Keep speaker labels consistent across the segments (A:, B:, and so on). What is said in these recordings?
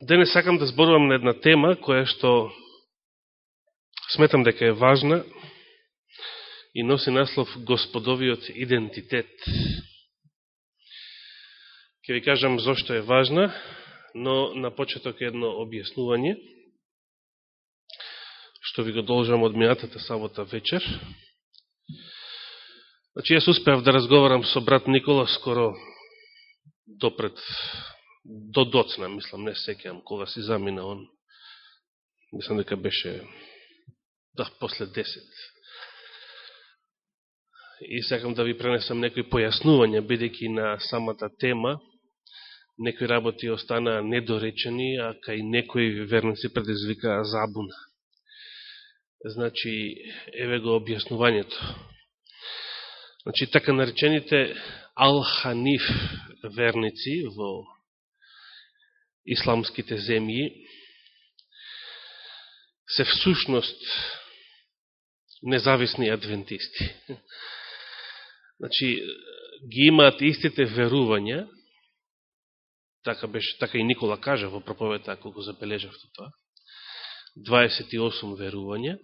A: Да Денес сакам да зборувам на една тема која што сметам дека е важна и носи наслов Господовиот идентитет. Ке ви кажам зошто е важна, но на почеток едно објаснување, што ви го должам од минатата сабота вечер. Значи, јас успеав да разговарам со брат Никола скоро допред до доцна, мислам, не секјам, кога си замина он. Мислам дека беше да, после 10. И сакам да ви пренесам некои појаснувања, бидејќи на самата тема, некои работи останаа недоречени, а кај некои верници предизвикаа забуна. Значи, еве го објаснувањето. Значи, така наречените алханиф верници во исламските земји се всушност независни адвентисти. Значи, ги имаат истите верувања, така, беше, така и Никола кажа во проповета, ако го забележавте тоа, 28 верувања,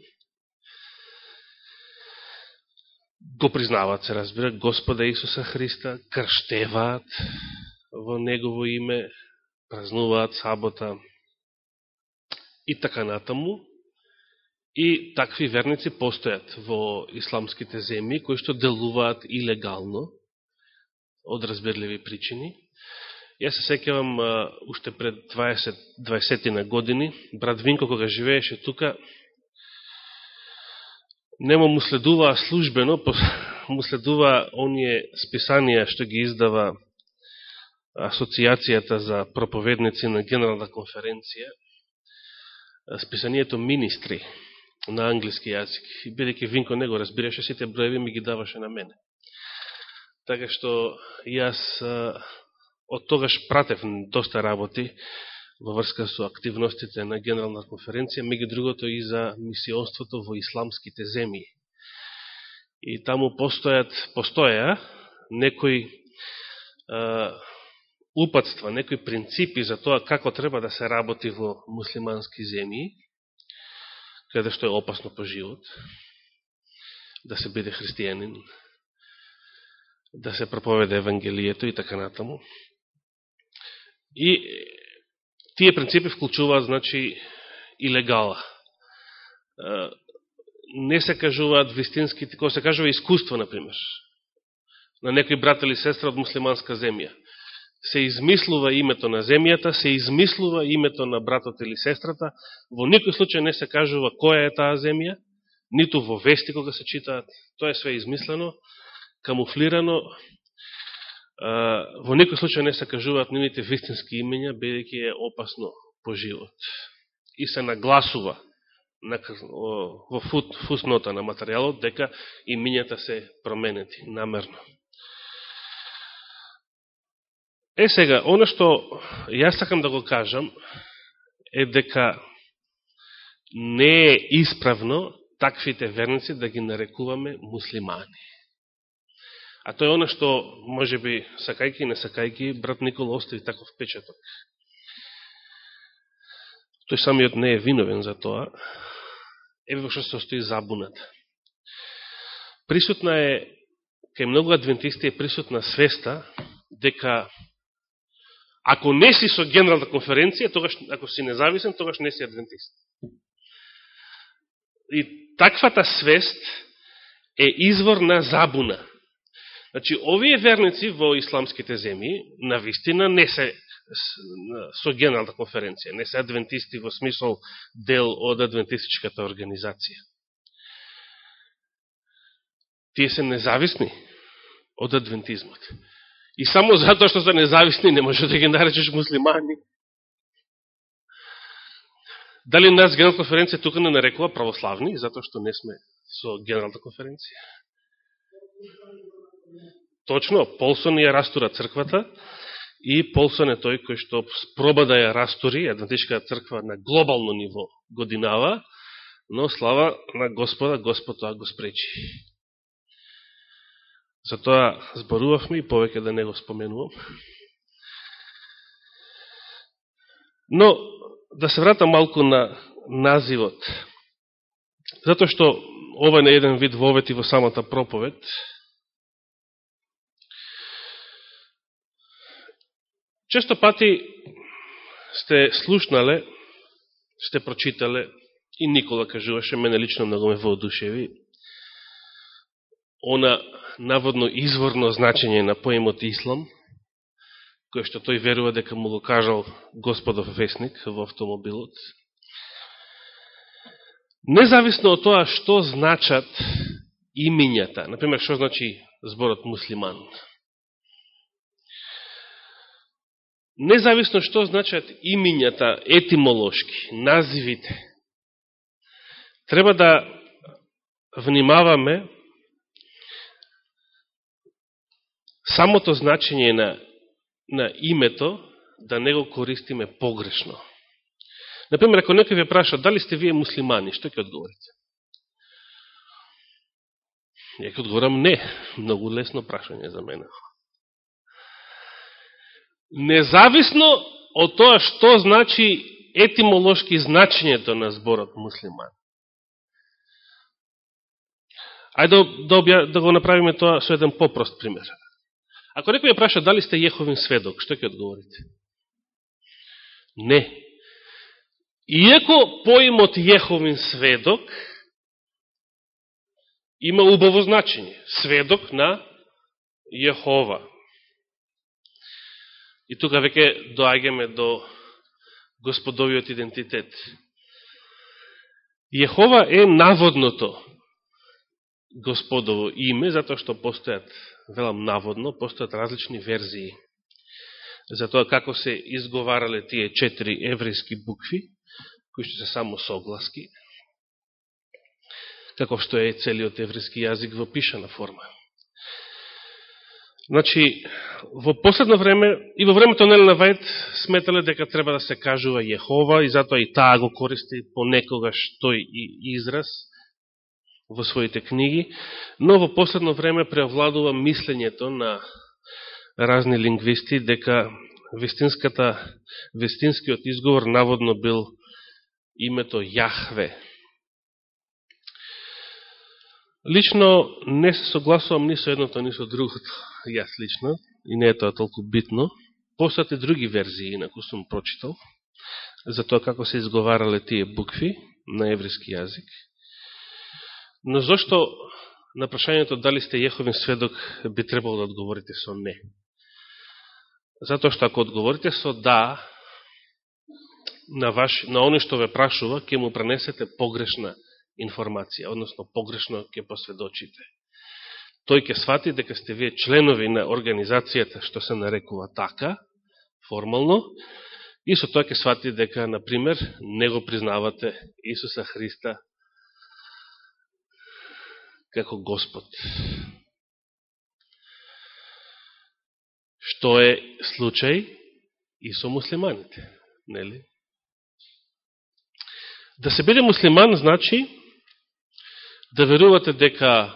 A: го признаваат, се разбира, Господа Исуса Христа, крштеваат во Негово име, празнуваат сабота и така натаму. И такви верници постојат во исламските земји, кои што делуваат илегално, од разбирливи причини. Јас се секевам уште пред 20, 20 на години, брат Винко кога живееше тука, нема му следуваа службено, му следуваа оние списанија што ги издава Асоциацијата за проповедници на Генерална конференција, списанието Министри на англиски јазик. И бидеќи Винко не го разбираше, сите броеви ми ги даваше на мене. Така што јас од тогаш пратев доста работи во врска со активностите на Генерална конференција, меѓу другото и за мисионството во исламските земји. И таму постојат, постоја некои упатства, некои принципи за тоа како треба да се работи во муслимански земји, каде што е опасно по живот, да се биде христијанин, да се проповеде Евангелието и така натаму. И тие принципи вклучуваат, значи, и легала. Не се кажуваат вистински, кога се кажува искуство, например, на некој брат или сестра од муслиманска земја се измислува името на земјата, се измислува името на братот или сестрата, во никој случај не се кажува која е таа земја, ниту во вести кога се читаат, тоа е све измислено, камуфлирано, во никој случај не се кажуваат нивните вистински имења, бидејќи е опасно по живот. И се нагласува во фуснота на материјалот дека имењата се променети намерно. Е сега, оно што јас сакам да го кажам е дека не е исправно таквите верници да ги нарекуваме муслимани. А тоа е оно што, може би, сакајки и не сакајки, брат Никола остави таков печаток. Тој самиот не е виновен за тоа. Еве во што се остои забуната. Присутна е, кај многу адвентисти е присутна свеста дека Ако не си со генерална конференција, тогаш, ако си независен, тогаш не си адвентист. И таквата свест е извор на забуна. Значи, овие верници во исламските земји, на вистина, не се со генерална конференција, не се адвентисти во смисол дел од адвентистичката организација. Тие се независни од адвентизмот. И само затоа што се независни не може да ги наречеш муслимани. Дали нас Генерална конференција тука не нарекува православни, затоа што не сме со Генерална конференција? Точно, Полсон ја растура црквата и Полсон е тој кој што спроба да ја растури, Адвентичка црква на глобално ниво годинава, но слава на Господа, Господ тоа го спречи. За тоа зборувавме и повеќе да не го споменувам. Но, да се вратам малку на називот. Затоа што ова не еден вид вовет и во самата проповед. Често пати сте слушнале, сте прочитале, и Никола кажуваше, мене лично многу ме воодушеви, она наводно изворно значење на поемот Ислам, кој што тој верува дека му го кажал Господов вестник во автомобилот. Независно од тоа што значат имињата, например, што значи зборот муслиман. Независно што значат имињата етимолошки, називите, треба да внимаваме самото значење на, на името да не го користиме погрешно. Например, ако некој ве праша, дали сте вие муслимани, што ќе одговорите? Ја ќе одговорам не. Многу лесно прашање за мене. Независно од тоа што значи етимолошки значењето на зборот муслиман. Ајде да, да, да го направиме тоа со еден попрост пример. Ако некој ја праша дали сте Јеховин сведок, што ќе одговорите? Не. Иако поимот Јеховин сведок има убаво значење. Сведок на Јехова. И тука веќе доаѓаме до господовиот идентитет. Јехова е наводното господово име, затоа што постојат велам наводно, постојат различни верзии за тоа како се изговарале тие четири еврејски букви, кои што се само согласки, како што е целиот еврејски јазик во пишана форма. Значи, во последно време, и во времето на Елена Вајд, сметале дека треба да се кажува Јехова, и затоа и таа го користи понекогаш тој израз, во своите книги, но во последно време преовладува мислењето на разни лингвисти дека вестинската, вестинскиот изговор наводно бил името Јахве. Лично не се согласувам ни со едното, ни со другото, јас лично, и не е тоа толку битно. Постојат и други верзии, инако сум прочитал, за тоа како се изговарале тие букви на еврејски јазик. Но зашто на прашањето дали сте Јеховин сведок би требало да одговорите со не? Затоа што ако одговорите со да, на, ваш, на оно што ве прашува, ќе му пренесете погрешна информација, односно погрешно ќе посведочите. Тој ќе свати дека сте вие членови на организацијата што се нарекува така, формално, и со тоа ќе свати дека, например, не го признавате Исуса Христа како Господ. Што е случај и со муслиманите, нели? Да се биде муслиман значи да верувате дека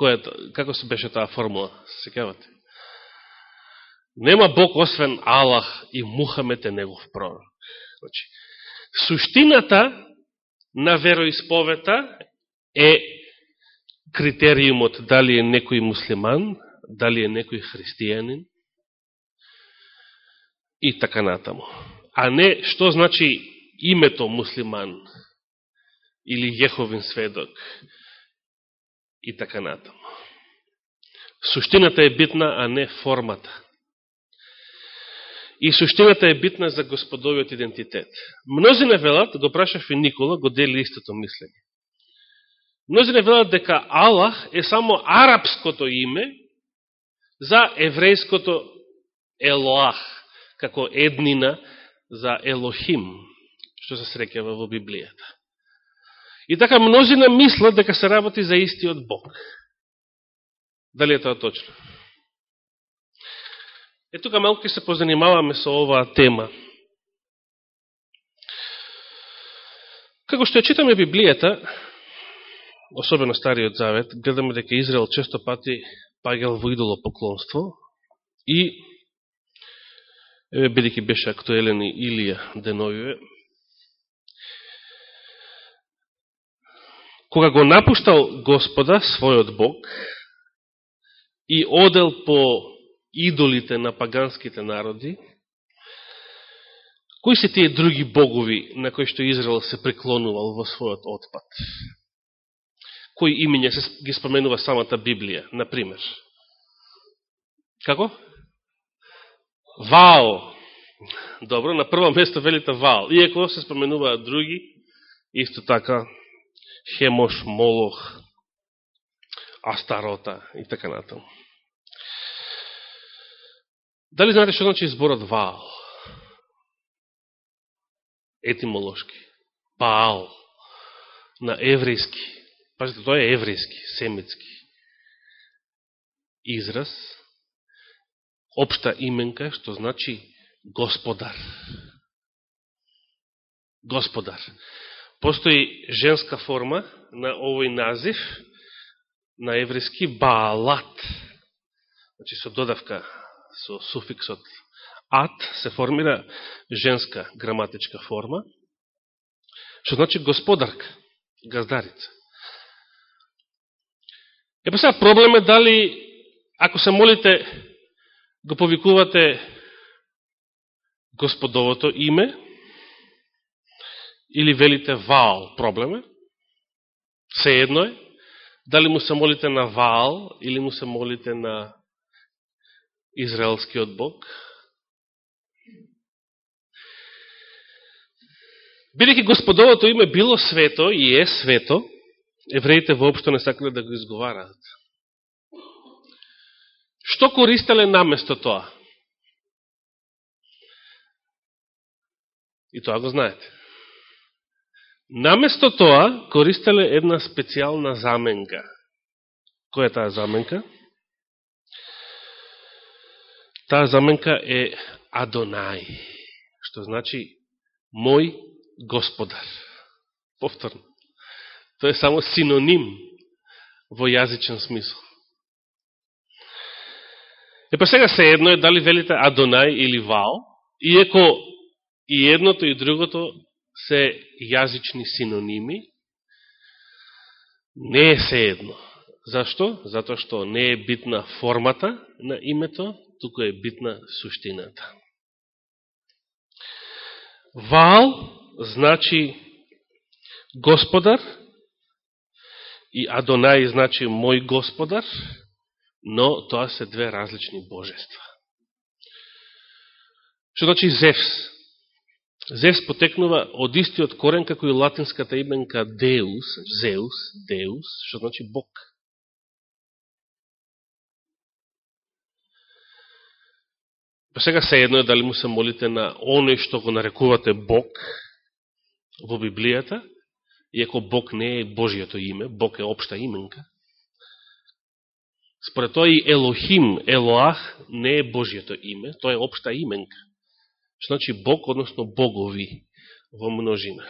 A: која, како се беше таа формула, секавате? Нема Бог освен Аллах и Мухамед е негов пророк. Значи, суштината на вероисповета е критериумот дали е некој муслиман, дали е некој христијанин и така натаму. А не што значи името муслиман или Јеховин сведок и така натаму. Суштината е битна, а не формата. И суштината е битна за господовиот идентитет. Мнози не велат, го прашав и Никола, го дели истото мислење. Мнозине велат дека Аллах е само арапското име за еврејското Елоах, како еднина за Елохим, што се срекава во Библијата. И така мнозина мислат дека се работи за истиот Бог. Дали е тоа точно? Е тука малко се позанимаваме со оваа тема. Како што ја читаме Библијата, особено Стариот Завет, гледаме дека Израел често пати пагал во идолопоклонство и Еве, бидеќи беше актуелен и Илија деновиве, кога го напуштал Господа, својот Бог, и одел по идолите на паганските народи, кои се тие други богови на кои што Израел се преклонувал во својот отпад? Кои имиња се ги споменува самата Библија, например? Како? Вао. Добро, на прво место велите Вао. Иеко се споменуваат други, исто така Хемош, Молох, Астарота и така натаму. Дали знаете што значи зборот Ваал? Етимолошки. Паал. На еврејски. Пазите, тоа е еврејски, семитски. Израз. Обшта именка, што значи господар. Господар. Постои женска форма на овој назив, на еврејски Баалат. Значи со додавка, со суфиксот ат, се формира женска граматичка форма, што значи господарка, газдарица. Епа сега проблем е дали, ако се молите, го повикувате господовото име, или велите Ваал, проблеме, се едно е, дали му се молите на Ваал, или му се молите на Израелскиот Бог. Бидеќи Господовото име било свето и е свето, евреите воопшто не сакале да го изговараат. Што користеле наместо тоа? И тоа го знаете. Наместо тоа, користеле една специјална заменка. Која е таа заменка? Таа заменка е Адонај, што значи мој господар. Повторно. Тоа е само синоним во јазичен смисол. Е па сега се едно е дали велите Адонај или Вао, иеко и едното и другото се јазични синоними, не е се едно. Зашто? Затоа што не е битна формата на името, туку е битна суштината. Вал значи господар и Адонај значи мој господар, но тоа се две различни божества. Што значи Зевс? Зевс потекнува од истиот корен како и латинската именка Деус, Зеус, Деус, што значи Бог. Па сега се едно е дали му се молите на оној што го нарекувате Бог во Библијата, иако Бог не е Божијето име, Бог е обшта именка. Според тој и Елохим, Елоах, не е Божијето име, тоа е обшта именка што значи Бог, односно богови во множина.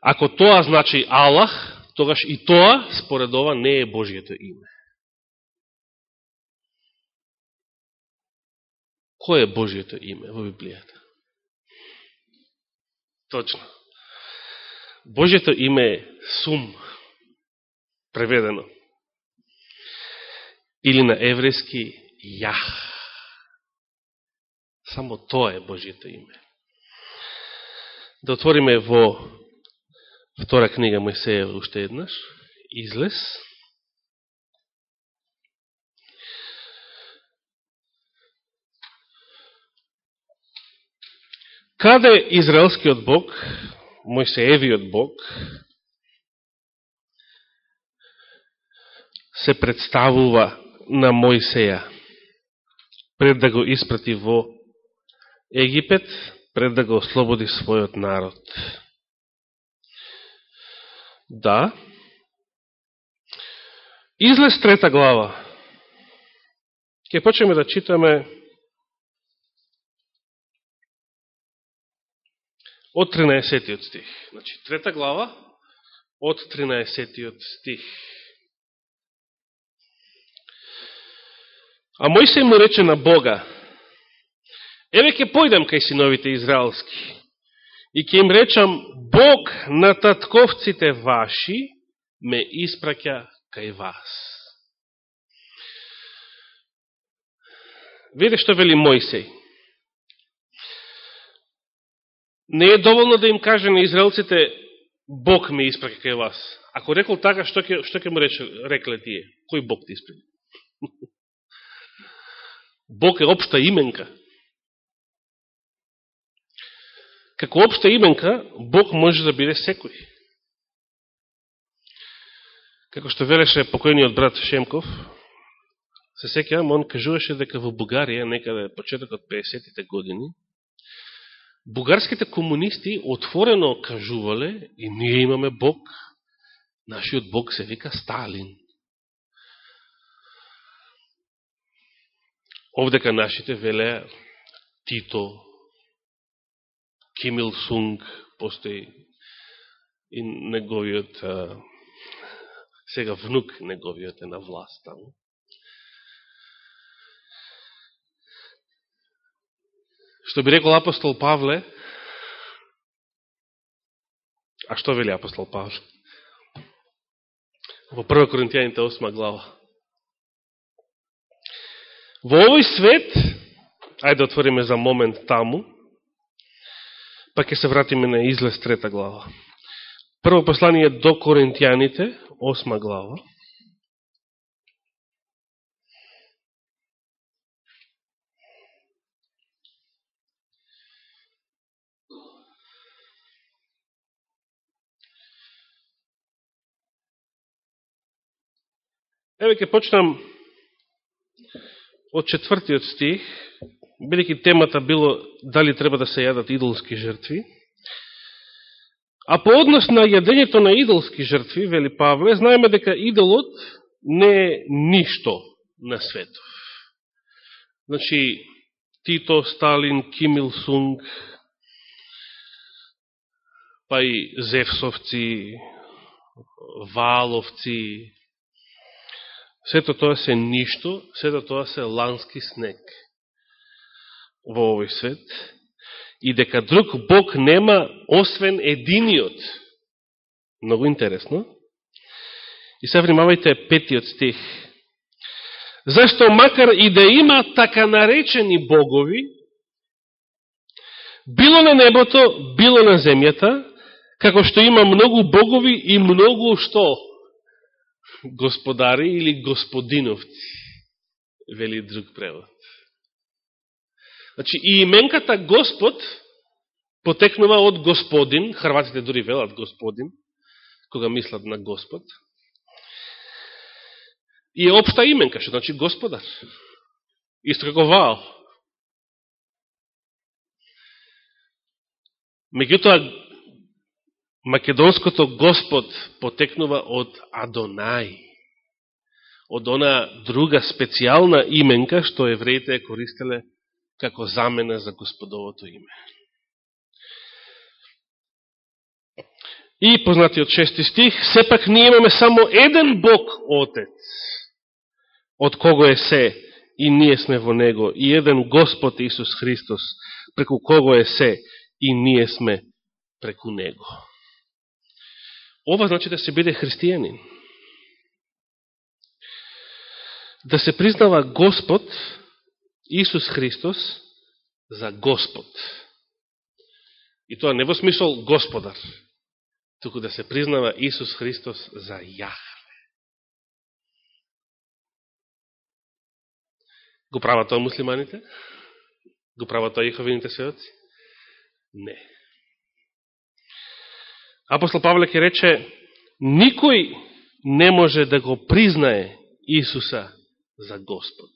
A: Ако тоа значи Аллах, тогаш и тоа, според ова, не е Божијето име. Кој е Божијето име во Библијата? Точно. Божјето име е Сум, преведено. Или на еврејски Јах. Само тоа е Божјето име. Да отвориме во втора книга Мојсеја уште еднаш, Излез. Каде Израелскиот Бог, Мојсеевиот Бог, се представува на Мојсеја пред да го испрати во Египет пред да го ослободи својот народ. Да. Излез трета глава. Ке почнеме да читаме од 13 стих. Значи, трета глава од 13 стих. А Мојсей му рече на Бога, еве ќе појдам кај синовите израелски и ќе им речам, Бог на татковците ваши ме испраќа кај вас. Виде што вели Мојсей. Не е доволно да им каже на израелците, Бог ме испраќа кај вас. Ако рекол така, што ќе, што ќе му рече, рекле тие? Кој Бог ти испраќа? Бог е општа именка. Како општа именка, Бог може да биде секој. Како што велеше покојниот брат Шемков, се секјам, он кажуваше дека во Бугарија, некаде почетокот 50-те години, бугарските комунисти отворено кажувале и ние имаме Бог, нашиот Бог се вика Сталин. Овдека нашите велеа Тито, Кимил Сунг, постои и неговиот а, сега внук неговиот е на власт таму. Што би рекол апостол Павле, а што вели апостол Павле? Во 1 Коринтијаните 8 глава. Во овој свет, ајде да отвориме за момент таму, па ќе се вратиме на излез трета глава. Прво послание до Коринтијаните, осма глава. Еве ќе почнам од четвртиот стих, бидејќи темата било дали треба да се јадат идолски жртви, а по однос на јадењето на идолски жртви, вели Павле, знаеме дека идолот не е ништо на светов. Значи, Тито, Сталин, Ким Ил Сунг, па и Зевсовци, Валовци, Сето тоа се ништо, сето тоа се лански снег во овој свет и дека друг Бог нема освен единиот. Много интересно. И се внимавајте петиот стих. Зашто макар и да има така наречени богови, било на небото, било на земјата, како што има многу богови и многу што? Господари или господиновци, вели друг превод. Значи, и именката Господ потекнува од Господин, хрватите дури велат Господин, кога мислат на Господ. И е обшта именка, што значи Господар. Исто како Меѓутоа, македонското Господ потекнува од Адонај. Од она друга специјална именка што евреите користеле како замена за Господовото име. И познатиот шести стих, сепак ние имаме само еден Бог Отец, од кого е се, и ние сме во Него, и еден Господ Исус Христос, преку кого е се, и ние сме преку Него. Ова значи да се биде христијанин. Да се признава Господ Исус Христос за Господ. И тоа не во смисол Господар, туку да се признава Исус Христос за Јахве. Го прават тоа муслиманите? Го прават тоа јеховините сведоци? Не. Апостол Павле ке рече, никој не може да го признае Исуса за Господ.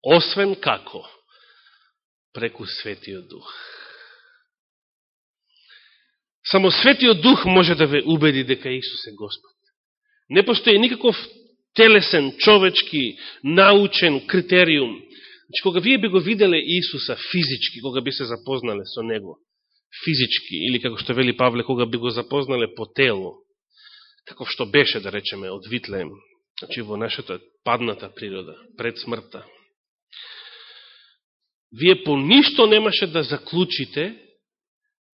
A: Освен како? Преку Светиот Дух. Само Светиот Дух може да ве убеди дека Исус е Господ. Не постои никаков телесен, човечки, научен критериум. Значи, кога вие би го виделе Исуса физички, кога би се запознале со Него, физички, или како што вели Павле, кога би го запознале по тело, таков што беше, да речеме, од Витлеем, значи во нашата падната природа, пред смртта, вие по ништо немаше да заклучите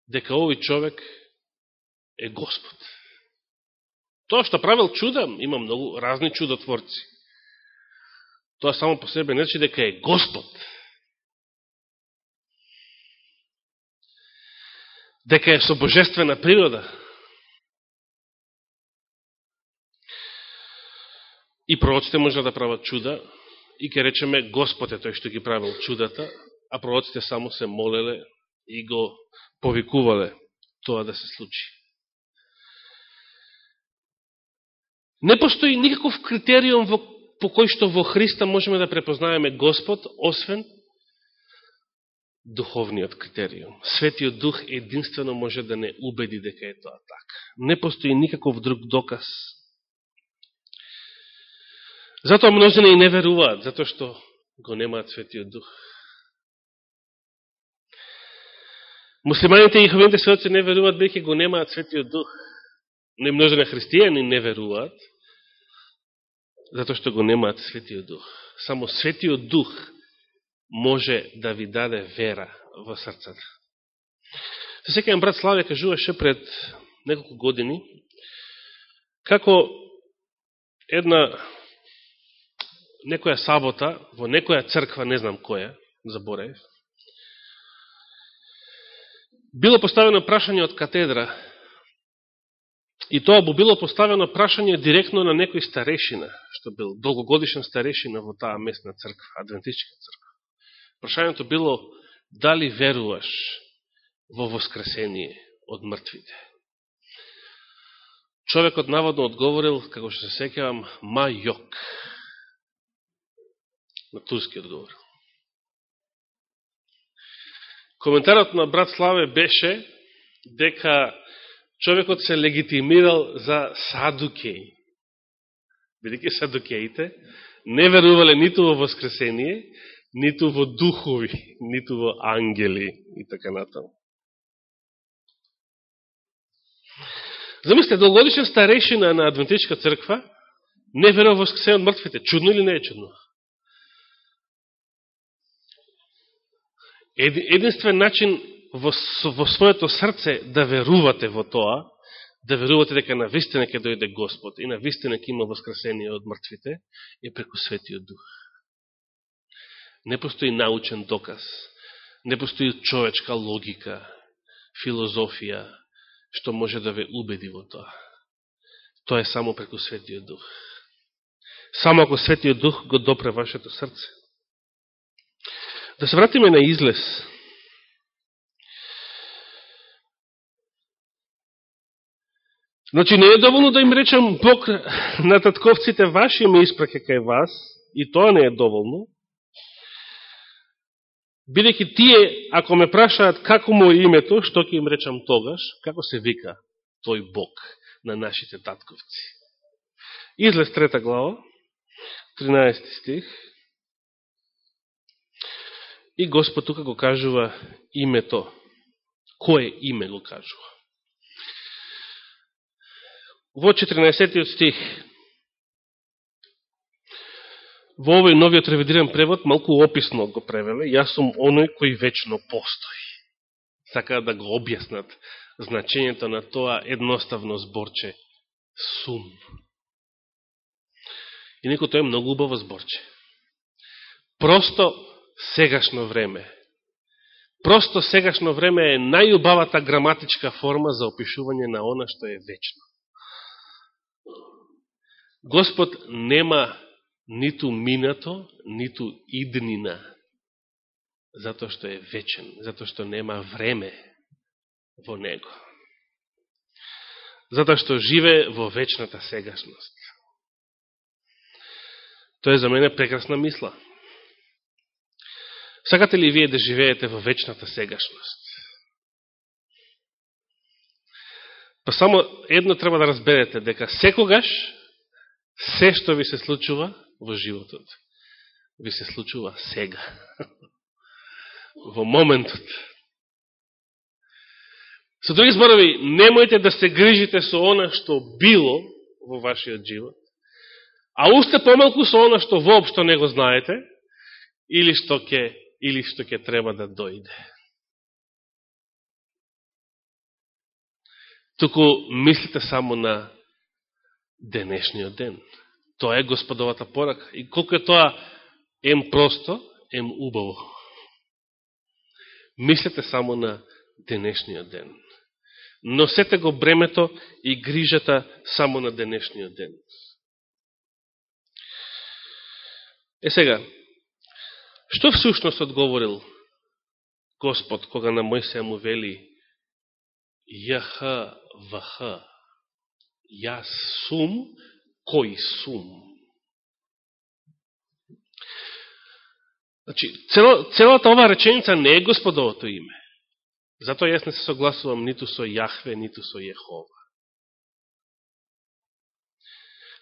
A: дека овој човек е Господ. Тоа што правил чуда, има многу разни чудотворци. Тоа само по себе не значи дека е Господ. Дека е со божествена природа. И пророците може да прават чуда, и ке речеме Господ е тој што ги правил чудата, а пророците само се молеле и го повикувале тоа да се случи. Не постои никаков критериум во, по кој што во Христа можеме да препознаеме Господ, освен духовниот критериум. Светиот Дух единствено може да не убеди дека е тоа така. Не постои никаков друг доказ. Затоа множина и не веруваат, затоа што го немаат Светиот Дух. Муслиманите и ховените светоци не веруваат, бејќи го немаат Светиот Дух. Не множина христијани не веруваат, затоа што го немаат Светиот Дух. Само Светиот Дух може да ви даде вера во срцата. Се секајам брат Славја кажуваше пред неколку години како една некоја сабота во некоја црква, не знам која, заборев, било поставено прашање од катедра и тоа бо било поставено прашање директно на некој старешина, што бил долгогодишен старешина во таа местна црква, адвентичка црква. Прашањето било дали веруваш во воскресение од мртвите. Човекот наводно одговорил, како што се секавам, ма јок. На турски одговорил. Коментарот на брат Славе беше дека човекот се легитимирал за садукеј. Бидеќи садукеите не верувале ниту во воскресение, ниту во духови, ниту во ангели и така натаму. Замислите, долгодишен старешина на Адвентичка црква не верува во воскресение од мртвите. Чудно или не е чудно? единствен начин во, во своето срце да верувате во тоа, да верувате дека на вистина ќе дојде Господ и на вистина ќе има воскресение од мртвите, е преку Светиот Дух. Не постои научен доказ, не постои човечка логика, филозофија, што може да ве убеди во тоа. Тоа е само преку Светиот Дух. Само ако Светиот Дух го допре вашето срце. Да се вратиме на излез. Значи, не е доволно да им речам Бог на татковците ваши ме испраке кај вас, и тоа не е доволно. Бидеќи тие, ако ме прашаат како му е името, што ќе им речам тогаш, како се вика тој Бог на нашите татковци. Излез трета глава, 13 стих. И Господ тука го кажува името. Кој име го кажува? Во 14 стих во овој новиот ревидиран превод малку описно го превеле. Јас сум оној кој вечно постои. Сака да го објаснат значењето на тоа едноставно зборче сум. И некој тоа е многу убаво зборче. Просто сегашно време. Просто сегашно време е најубавата граматичка форма за опишување на она што е вечно. Господ нема ниту минато, ниту иднина, затоа што е вечен, затоа што нема време во Него. Затоа што живе во вечната сегашност. Тоа е за мене прекрасна мисла. Сакате ли вие да живеете во вечната сегашност? Па само едно треба да разберете, дека секогаш се што ви се случува во животот, ви се случува сега. Во моментот. Со други зборови, немојте да се грижите со она што било во вашиот живот, а уште помалку со она што воопшто не го знаете, или што ќе или што ќе треба да дојде. Туку мислите само на денешниот ден. Тоа е господовата порака. И колко е тоа ем просто, ем убаво. Мислете само на денешниот ден. Носете го бремето и грижата само на денешниот ден. Е сега, што всушност одговорил Господ кога на Мојсеја му вели Јаха Ваха Јас сум кој сум? Значи, цел, целата ова реченица не е Господовото име. Затоа јас не се согласувам ниту со Јахве, ниту со Јехова.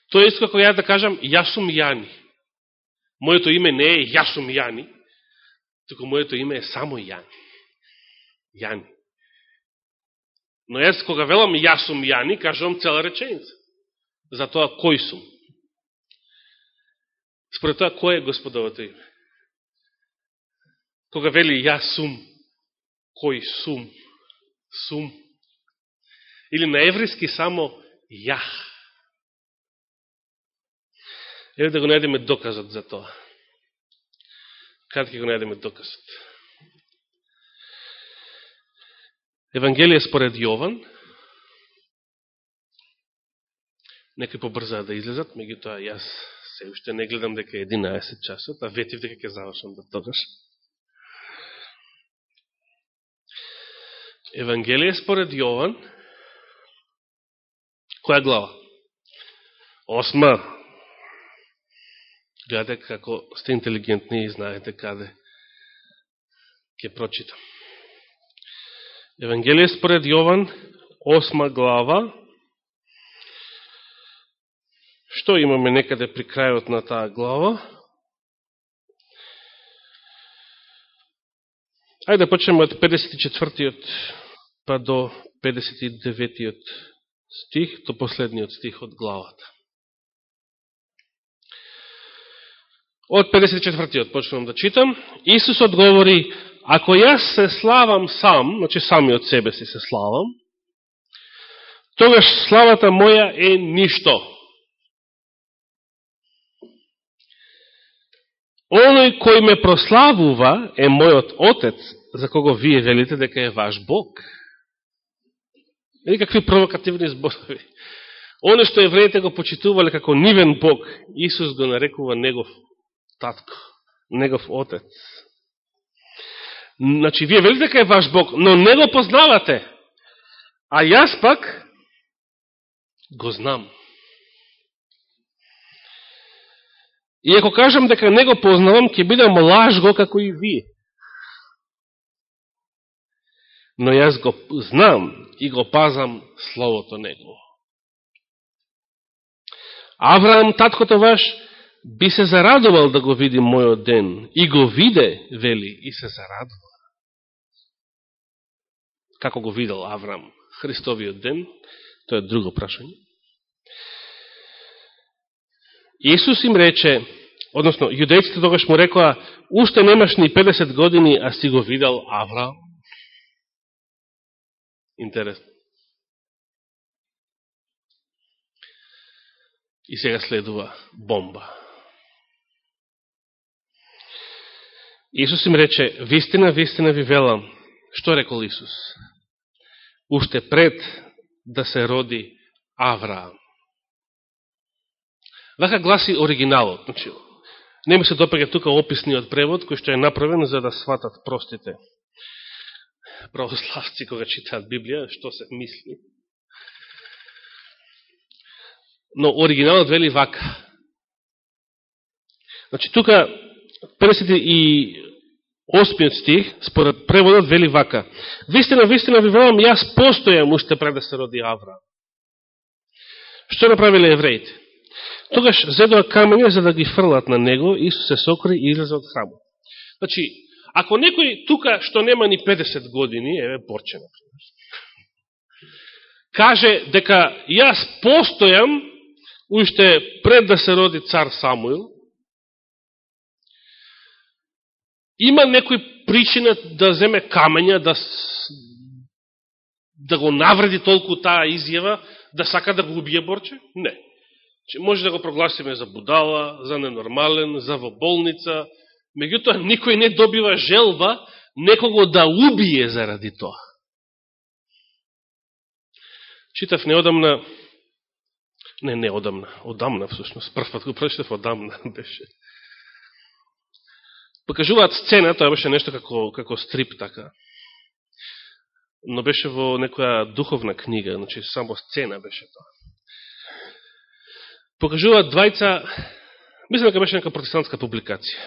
A: Тоа е исто како ја да кажам, јас сум Јани. Моето име не е „Јас сум Јани, туку моето име е само Јани. Јани. Но јас кога велам Јасум Јани, кажувам цела реченица. За тоа кој сум. Според тоа кој е Господовото име? Кога вели јас сум, кој сум? Сум. Или на евриски само јах. Еве да го најдеме доказот за тоа. Каде ќе го најдеме доказот? Евангелие според Јован. Некој побрзаа да излезат, меѓутоа јас се уште не гледам дека е 11 часот, а ветив дека ќе завршам до тогаш. Евангелие според Јован. Која глава? Осма. Гледате како сте интелигентни и знаете каде ќе прочитам. Евангелие според Јован, осма глава. Што имаме некаде при крајот на таа глава? Ајде да почнеме од 54-тиот па до 59-тиот стих, до последниот стих од главата. Од 54-тиот почнувам да читам. Исус одговори, ако јас се славам сам, значи сами од себе си се славам, тогаш славата моја е ништо. Оној кој ме прославува е мојот Отец, за кого вие велите дека е ваш Бог. Или какви провокативни зборови. Оно што евреите го почитувале како нивен Бог, Исус го нарекува негов татко, негов отец. Значи, вие велите дека е ваш Бог, но не го познавате. А јас пак го знам. И ако кажам дека не го познавам, ќе бидам лажго како и вие. Но јас го знам и го пазам Словото Негово. Авраам, таткото ваш, би се зарадувал да го види мојот ден. И го виде, вели, и се зарадува. Како го видел Аврам Христовиот ден, тоа е друго прашање. Исус им рече, односно, јудејците тогаш му рекоа, уште немаш ни 50 години, а си го видел Авраам. Интересно. И сега следува бомба. Исус им рече, вистина, вистина ви велам. Што рекол Исус? Уште пред да се роди Авраам. Вака гласи оригиналот. Значи, не ми се допега тука описниот превод, кој што е направен за да сватат простите православци кога читаат Библија, што се мисли. Но оригиналот вели вака. Значи, тука 58 стих, според преводот, вели вака. Вистина, вистина ви велам, јас постојам уште пред да се роди Авраам. Што направиле евреите? Тогаш зедоа камења за да ги фрлат на него, Исус се сокри и излезе од храмот. Значи, ако некој тука што нема ни 50 години, еве Борче, например, каже дека јас постојам уште пред да се роди цар Самуил, Има некој причина да земе камења, да, да го навреди толку таа изјава, да сака да го убие Борче? Не. Че може да го прогласиме за будала, за ненормален, за во болница, меѓутоа никој не добива желба некого да убие заради тоа. Читав неодамна, не, не одамна, одамна всушност, првпат го прочитав одамна беше. Покажуваат сцена, тоа беше нешто како, како стрип така, но беше во некоја духовна книга, значи само сцена беше тоа. Покажуваат двајца, мислам дека беше нека протестантска публикација.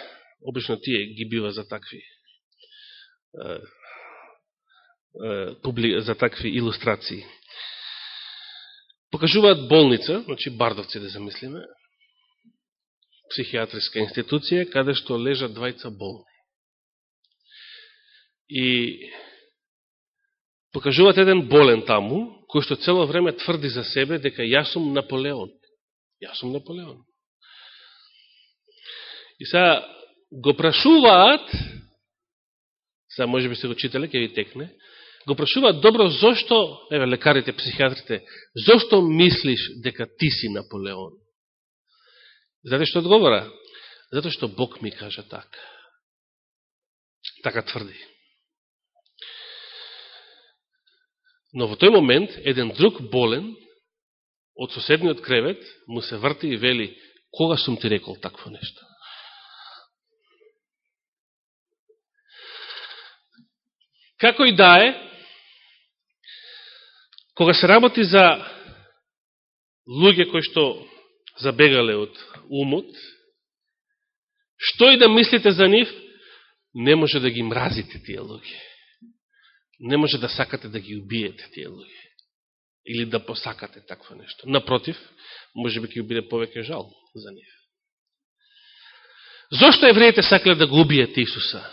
A: Обично тие ги бива за такви за такви илустрации. Покажуваат болница, значи Бардовци да замислиме, психијатриска институција, каде што лежат двајца болни. И покажуваат еден болен таму, кој што цело време тврди за себе дека јас сум Наполеон. Јас сум Наполеон. И сега го прашуваат, сега може би сте го читале, ќе ви текне, го прашуваат добро зошто, еве лекарите, психиатрите, зошто мислиш дека ти си Наполеон? Знаете што одговора? Зато што Бог ми кажа така. Така тврди. Но во тој момент, еден друг болен, од соседниот кревет, му се врти и вели, кога сум ти рекол такво нешто? Како и да е, кога се работи за луѓе кои што забегале од умот, што и да мислите за нив, не може да ги мразите тие луѓе. Не може да сакате да ги убиете тие луѓе. Или да посакате такво нешто. Напротив, може би ќе биде повеќе жал за нив. Зошто евреите сакале да го убијат Исуса?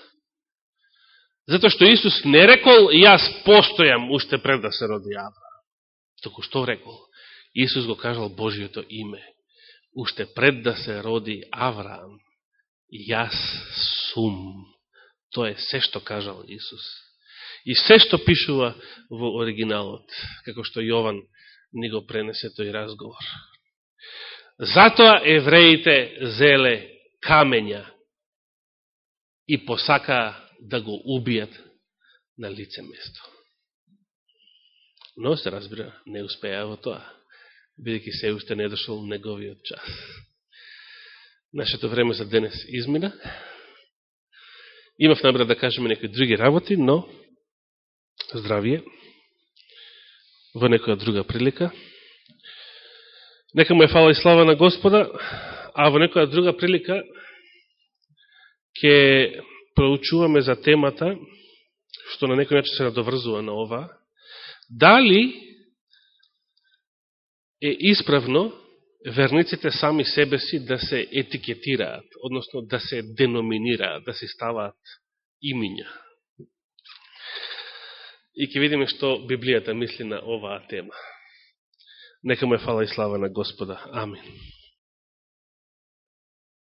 A: Затоа што Исус не рекол, јас постојам уште пред да се роди Авраам. Току што рекол? Исус го кажал Божиото име. Уште пред да се роди Авраам, јас сум. Тоа е се што кажал Исус. И се што пишува во оригиналот, како што Јован ни го пренесе тој разговор. Затоа евреите зеле камења и посака да го убијат на лице место. Но се разбира, не успеа во тоа, бидеќи се уште не дошол неговиот час. Нашето време за денес измина. Имав набра да кажеме некои други работи, но Здравје. во некоја друга прилика. Нека му е фала и слава на Господа, а во некоја друга прилика ќе проучуваме за темата, што на некој начин се надоврзува на ова, дали е исправно верниците сами себе си да се етикетираат, односно да се деноминираат, да се ставаат имиња. И ќе видиме што Библијата мисли на оваа тема. Нека му е фала и слава на Господа. Амин.